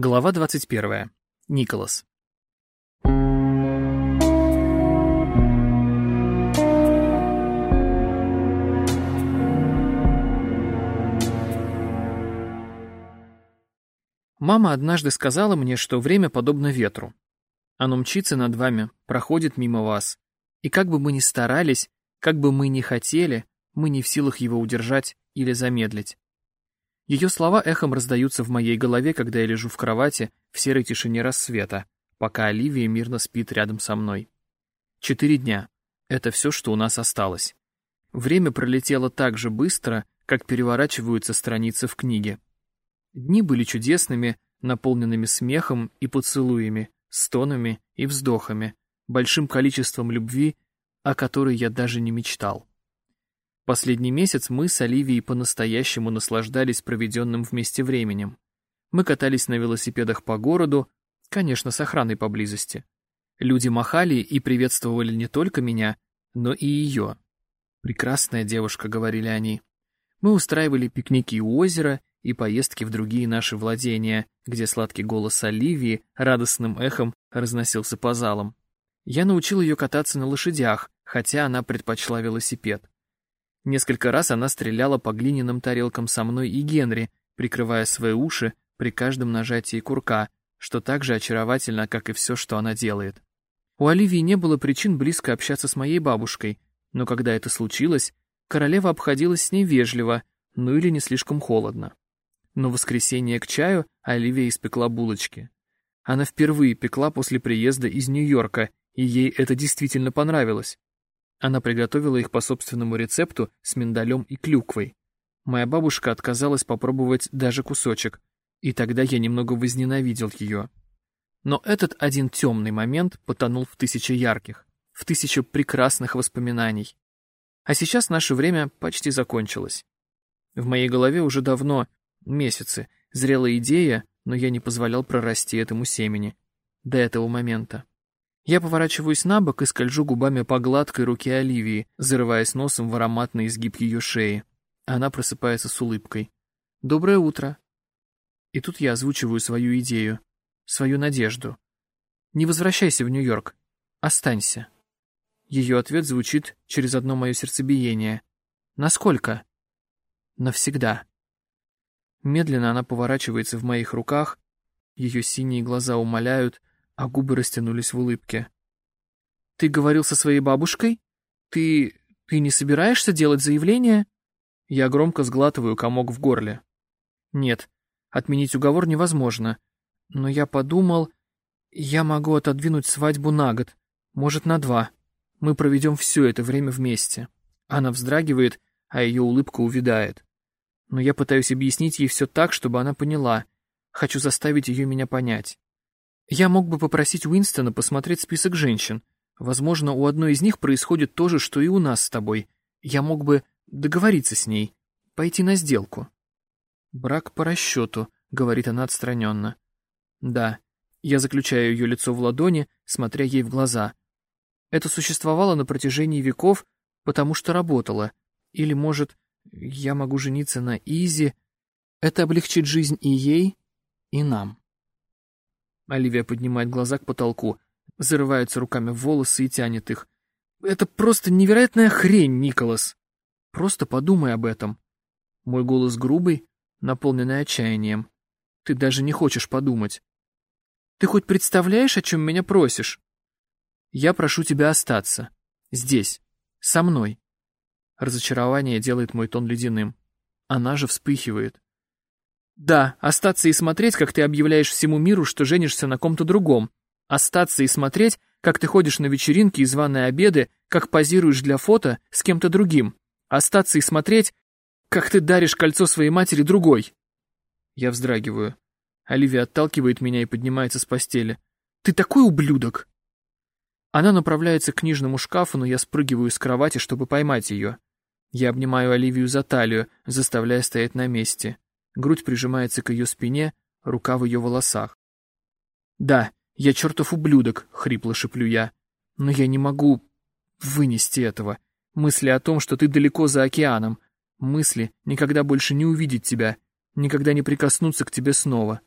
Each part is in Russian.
Глава 21. Николас. Мама однажды сказала мне, что время подобно ветру. Оно мчится над вами, проходит мимо вас. И как бы мы ни старались, как бы мы ни хотели, мы не в силах его удержать или замедлить. Ее слова эхом раздаются в моей голове, когда я лежу в кровати в серой тишине рассвета, пока Оливия мирно спит рядом со мной. Четыре дня. Это все, что у нас осталось. Время пролетело так же быстро, как переворачиваются страницы в книге. Дни были чудесными, наполненными смехом и поцелуями, стонами и вздохами, большим количеством любви, о которой я даже не мечтал. Последний месяц мы с Оливией по-настоящему наслаждались проведенным вместе временем. Мы катались на велосипедах по городу, конечно, с охраной поблизости. Люди махали и приветствовали не только меня, но и ее. «Прекрасная девушка», — говорили они. Мы устраивали пикники у озера и поездки в другие наши владения, где сладкий голос Оливии радостным эхом разносился по залам. Я научил ее кататься на лошадях, хотя она предпочла велосипед. Несколько раз она стреляла по глиняным тарелкам со мной и Генри, прикрывая свои уши при каждом нажатии курка, что так же очаровательно, как и все, что она делает. У Оливии не было причин близко общаться с моей бабушкой, но когда это случилось, королева обходилась с ней вежливо, ну или не слишком холодно. Но в воскресенье к чаю Оливия испекла булочки. Она впервые пекла после приезда из Нью-Йорка, и ей это действительно понравилось. Она приготовила их по собственному рецепту с миндалем и клюквой. Моя бабушка отказалась попробовать даже кусочек, и тогда я немного возненавидел ее. Но этот один темный момент потонул в тысячи ярких, в тысячу прекрасных воспоминаний. А сейчас наше время почти закончилось. В моей голове уже давно, месяцы, зрела идея, но я не позволял прорасти этому семени. До этого момента. Я поворачиваюсь на бок и скольжу губами по гладкой руке Оливии, зарываясь носом в ароматный изгиб ее шеи. Она просыпается с улыбкой. «Доброе утро». И тут я озвучиваю свою идею, свою надежду. «Не возвращайся в Нью-Йорк. Останься». Ее ответ звучит через одно мое сердцебиение. «Насколько?» «Навсегда». Медленно она поворачивается в моих руках, ее синие глаза умоляют, а губы растянулись в улыбке. «Ты говорил со своей бабушкой? Ты... ты не собираешься делать заявление?» Я громко сглатываю комок в горле. «Нет, отменить уговор невозможно. Но я подумал, я могу отодвинуть свадьбу на год, может, на два. Мы проведем все это время вместе». Она вздрагивает, а ее улыбка увядает. Но я пытаюсь объяснить ей все так, чтобы она поняла. Хочу заставить ее меня понять. Я мог бы попросить Уинстона посмотреть список женщин. Возможно, у одной из них происходит то же, что и у нас с тобой. Я мог бы договориться с ней, пойти на сделку. Брак по расчету, говорит она отстраненно. Да, я заключаю ее лицо в ладони, смотря ей в глаза. Это существовало на протяжении веков, потому что работало. Или, может, я могу жениться на Изи. Это облегчит жизнь и ей, и нам. Оливия поднимает глаза к потолку, зарывается руками в волосы и тянет их. «Это просто невероятная хрень, Николас! Просто подумай об этом!» Мой голос грубый, наполненный отчаянием. «Ты даже не хочешь подумать. Ты хоть представляешь, о чем меня просишь? Я прошу тебя остаться. Здесь. Со мной». Разочарование делает мой тон ледяным. Она же вспыхивает. Да, остаться и смотреть, как ты объявляешь всему миру, что женишься на ком-то другом. Остаться и смотреть, как ты ходишь на вечеринки и званые обеды, как позируешь для фото с кем-то другим. Остаться и смотреть, как ты даришь кольцо своей матери другой. Я вздрагиваю. Оливия отталкивает меня и поднимается с постели. Ты такой ублюдок! Она направляется к книжному шкафу, но я спрыгиваю с кровати, чтобы поймать ее. Я обнимаю Оливию за талию, заставляя стоять на месте грудь прижимается к ее спине, рука в ее волосах. «Да, я чертов ублюдок», — хрипло шеплю я. «Но я не могу вынести этого. Мысли о том, что ты далеко за океаном. Мысли никогда больше не увидеть тебя, никогда не прикоснуться к тебе снова.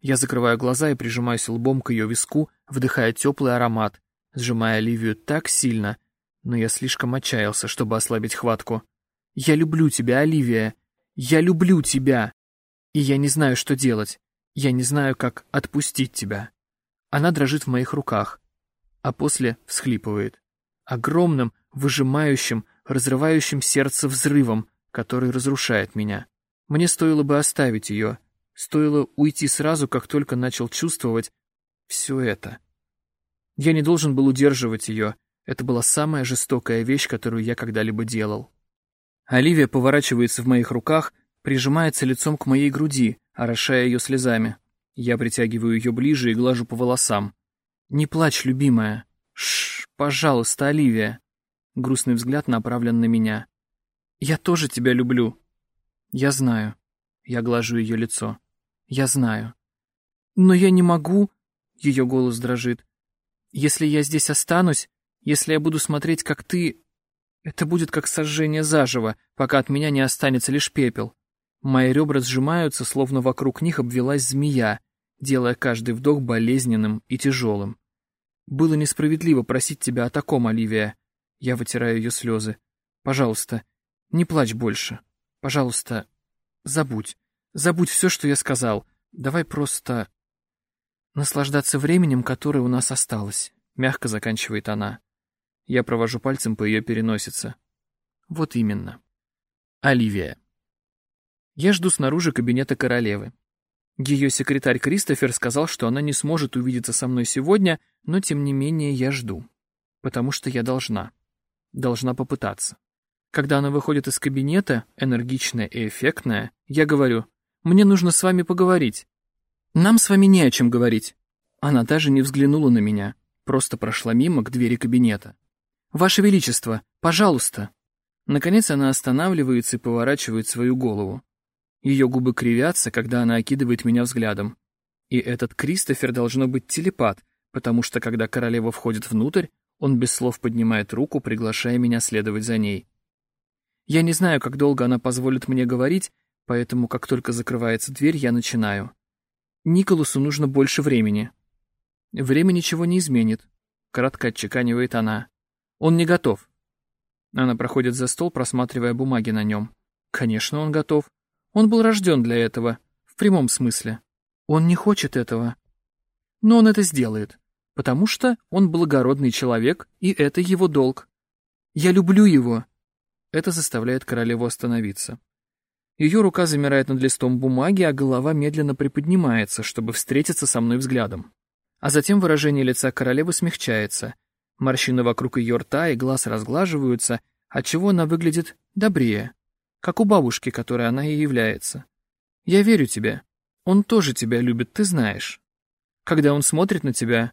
Я закрываю глаза и прижимаюсь лбом к ее виску, вдыхая теплый аромат, сжимая Оливию так сильно, но я слишком отчаялся, чтобы ослабить хватку. «Я люблю тебя, Оливия! Я люблю тебя!» И я не знаю, что делать. Я не знаю, как отпустить тебя. Она дрожит в моих руках, а после всхлипывает. Огромным, выжимающим, разрывающим сердце взрывом, который разрушает меня. Мне стоило бы оставить ее, стоило уйти сразу, как только начал чувствовать все это. Я не должен был удерживать ее, это была самая жестокая вещь, которую я когда-либо делал. Оливия поворачивается в моих руках, прижимается лицом к моей груди, орошая ее слезами. Я притягиваю ее ближе и глажу по волосам. «Не плачь, любимая!» «Шш, пожалуйста, Оливия!» Грустный взгляд направлен на меня. «Я тоже тебя люблю!» «Я знаю». Я глажу ее лицо. «Я знаю». «Но я не могу...» Ее голос дрожит. «Если я здесь останусь, если я буду смотреть, как ты... Это будет как сожжение заживо, пока от меня не останется лишь пепел. Мои ребра сжимаются, словно вокруг них обвелась змея, делая каждый вдох болезненным и тяжелым. Было несправедливо просить тебя о таком, Оливия. Я вытираю ее слезы. Пожалуйста, не плачь больше. Пожалуйста, забудь. Забудь все, что я сказал. Давай просто... Наслаждаться временем, которое у нас осталось. Мягко заканчивает она. Я провожу пальцем по ее переносице. Вот именно. Оливия. Я жду снаружи кабинета королевы. Ее секретарь Кристофер сказал, что она не сможет увидеться со мной сегодня, но тем не менее я жду. Потому что я должна. Должна попытаться. Когда она выходит из кабинета, энергичная и эффектная, я говорю, «Мне нужно с вами поговорить». «Нам с вами не о чем говорить». Она даже не взглянула на меня, просто прошла мимо к двери кабинета. «Ваше Величество, пожалуйста!» Наконец она останавливается и поворачивает свою голову. Ее губы кривятся, когда она окидывает меня взглядом. И этот Кристофер должно быть телепат, потому что когда королева входит внутрь, он без слов поднимает руку, приглашая меня следовать за ней. Я не знаю, как долго она позволит мне говорить, поэтому как только закрывается дверь, я начинаю. Николасу нужно больше времени. Время ничего не изменит, кратко отчеканивает она. Он не готов. Она проходит за стол, просматривая бумаги на нем. Конечно, он готов. Он был рожден для этого, в прямом смысле. Он не хочет этого. Но он это сделает, потому что он благородный человек, и это его долг. Я люблю его. Это заставляет королеву остановиться. Ее рука замирает над листом бумаги, а голова медленно приподнимается, чтобы встретиться со мной взглядом. А затем выражение лица королевы смягчается — Морщины вокруг ее рта и глаз разглаживаются, отчего она выглядит добрее, как у бабушки, которой она и является. Я верю тебе. Он тоже тебя любит, ты знаешь. Когда он смотрит на тебя...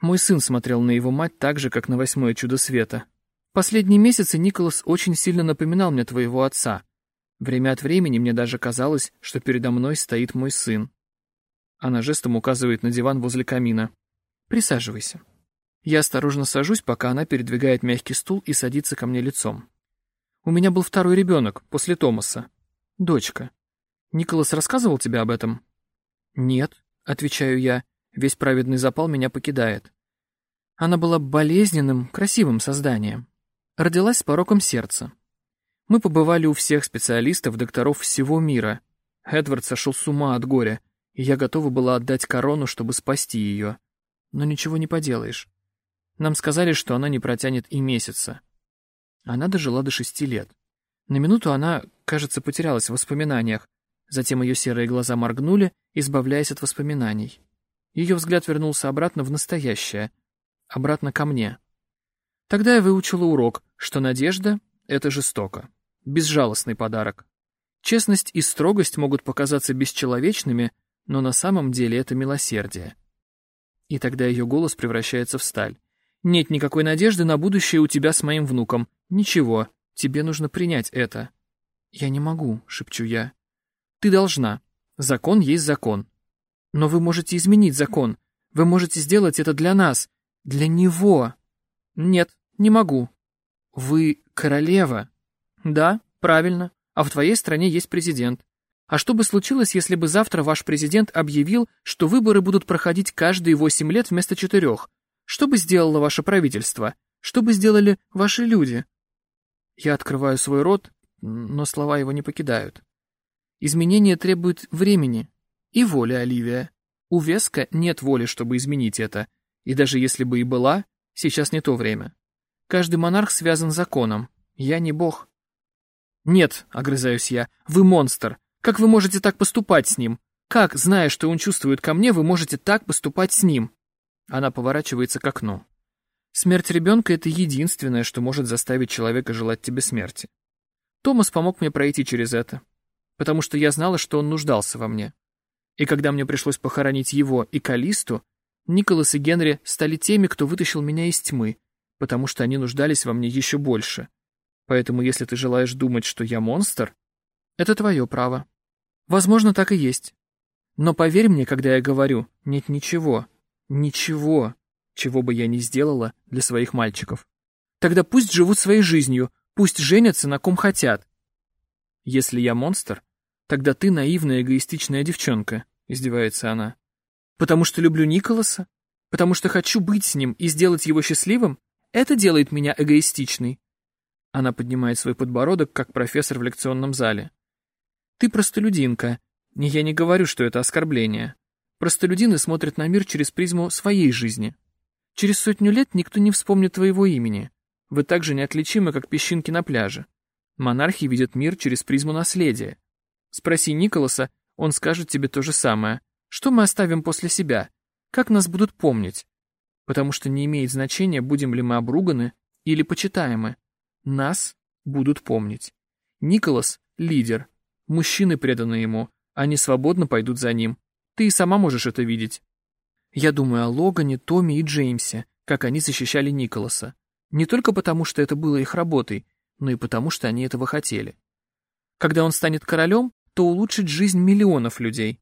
Мой сын смотрел на его мать так же, как на восьмое чудо света. Последние месяцы Николас очень сильно напоминал мне твоего отца. Время от времени мне даже казалось, что передо мной стоит мой сын. Она жестом указывает на диван возле камина. Присаживайся. Я осторожно сажусь, пока она передвигает мягкий стул и садится ко мне лицом. У меня был второй ребенок, после Томаса. Дочка. Николас рассказывал тебе об этом? Нет, отвечаю я. Весь праведный запал меня покидает. Она была болезненным, красивым созданием. Родилась с пороком сердца. Мы побывали у всех специалистов, докторов всего мира. Эдвард сошел с ума от горя, и я готова была отдать корону, чтобы спасти ее. Но ничего не поделаешь. Нам сказали, что она не протянет и месяца. Она дожила до шести лет. На минуту она, кажется, потерялась в воспоминаниях. Затем ее серые глаза моргнули, избавляясь от воспоминаний. Ее взгляд вернулся обратно в настоящее, обратно ко мне. Тогда я выучила урок, что надежда — это жестоко, безжалостный подарок. Честность и строгость могут показаться бесчеловечными, но на самом деле это милосердие. И тогда ее голос превращается в сталь. Нет никакой надежды на будущее у тебя с моим внуком. Ничего, тебе нужно принять это. Я не могу, шепчу я. Ты должна. Закон есть закон. Но вы можете изменить закон. Вы можете сделать это для нас. Для него. Нет, не могу. Вы королева. Да, правильно. А в твоей стране есть президент. А что бы случилось, если бы завтра ваш президент объявил, что выборы будут проходить каждые восемь лет вместо четырех? Что бы сделало ваше правительство? Что бы сделали ваши люди? Я открываю свой рот, но слова его не покидают. Изменения требуют времени и воли, Оливия. У Веска нет воли, чтобы изменить это, и даже если бы и была, сейчас не то время. Каждый монарх связан законом. Я не бог. Нет, огрызаюсь я, вы монстр. Как вы можете так поступать с ним? Как, зная, что он чувствует ко мне, вы можете так поступать с ним? Она поворачивается к окну. Смерть ребенка — это единственное, что может заставить человека желать тебе смерти. Томас помог мне пройти через это, потому что я знала, что он нуждался во мне. И когда мне пришлось похоронить его и Калисту, Николас и Генри стали теми, кто вытащил меня из тьмы, потому что они нуждались во мне еще больше. Поэтому если ты желаешь думать, что я монстр, это твое право. Возможно, так и есть. Но поверь мне, когда я говорю, нет ничего, ничего, чего бы я ни сделала для своих мальчиков. Тогда пусть живут своей жизнью, пусть женятся на ком хотят. Если я монстр, тогда ты наивная эгоистичная девчонка, издевается она. Потому что люблю Николаса? Потому что хочу быть с ним и сделать его счастливым? Это делает меня эгоистичной. Она поднимает свой подбородок, как профессор в лекционном зале. Ты простолюдинка. Я не говорю, что это оскорбление. Простолюдины смотрят на мир через призму своей жизни. Через сотню лет никто не вспомнит твоего имени. Вы так же неотличимы, как песчинки на пляже. Монархи видят мир через призму наследия. Спроси Николаса, он скажет тебе то же самое. Что мы оставим после себя? Как нас будут помнить? Потому что не имеет значения, будем ли мы обруганы или почитаемы. Нас будут помнить. Николас — лидер, Мужчины преданы ему, они свободно пойдут за ним. Ты и сама можешь это видеть. Я думаю о Логане, Томе и Джеймсе, как они защищали Николаса. Не только потому, что это было их работой, но и потому, что они этого хотели. Когда он станет королем, то улучшит жизнь миллионов людей.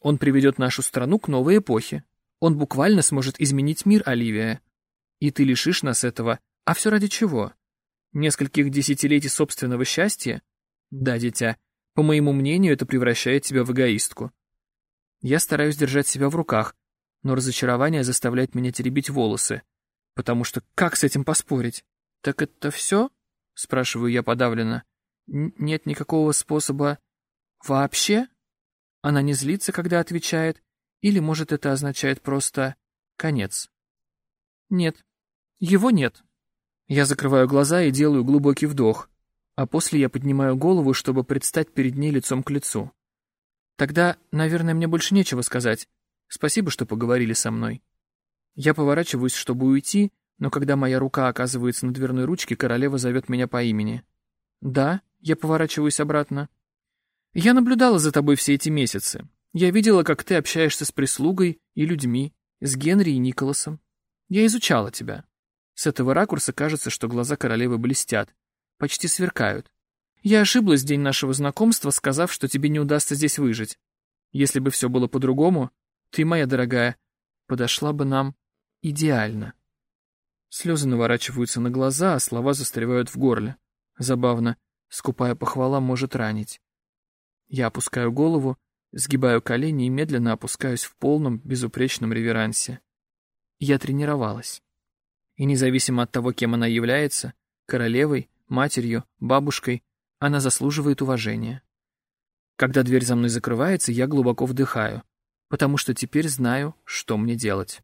Он приведет нашу страну к новой эпохе. Он буквально сможет изменить мир, Оливия. И ты лишишь нас этого. А все ради чего? Нескольких десятилетий собственного счастья? Да, дитя, по моему мнению, это превращает тебя в эгоистку. Я стараюсь держать себя в руках, но разочарование заставляет меня теребить волосы, потому что как с этим поспорить? Так это все? Спрашиваю я подавленно. Нет никакого способа вообще? Она не злится, когда отвечает, или, может, это означает просто конец? Нет, его нет. Я закрываю глаза и делаю глубокий вдох а после я поднимаю голову, чтобы предстать перед ней лицом к лицу. Тогда, наверное, мне больше нечего сказать. Спасибо, что поговорили со мной. Я поворачиваюсь, чтобы уйти, но когда моя рука оказывается на дверной ручке, королева зовет меня по имени. Да, я поворачиваюсь обратно. Я наблюдала за тобой все эти месяцы. Я видела, как ты общаешься с прислугой и людьми, с Генри и Николасом. Я изучала тебя. С этого ракурса кажется, что глаза королевы блестят, почти сверкают. Я ошиблась день нашего знакомства, сказав, что тебе не удастся здесь выжить. Если бы все было по-другому, ты, моя дорогая, подошла бы нам идеально. Слезы наворачиваются на глаза, а слова застревают в горле. Забавно, скупая похвала может ранить. Я опускаю голову, сгибаю колени и медленно опускаюсь в полном, безупречном реверансе. Я тренировалась. И независимо от того, кем она является, королевой матерью, бабушкой, она заслуживает уважения. Когда дверь за мной закрывается, я глубоко вдыхаю, потому что теперь знаю, что мне делать.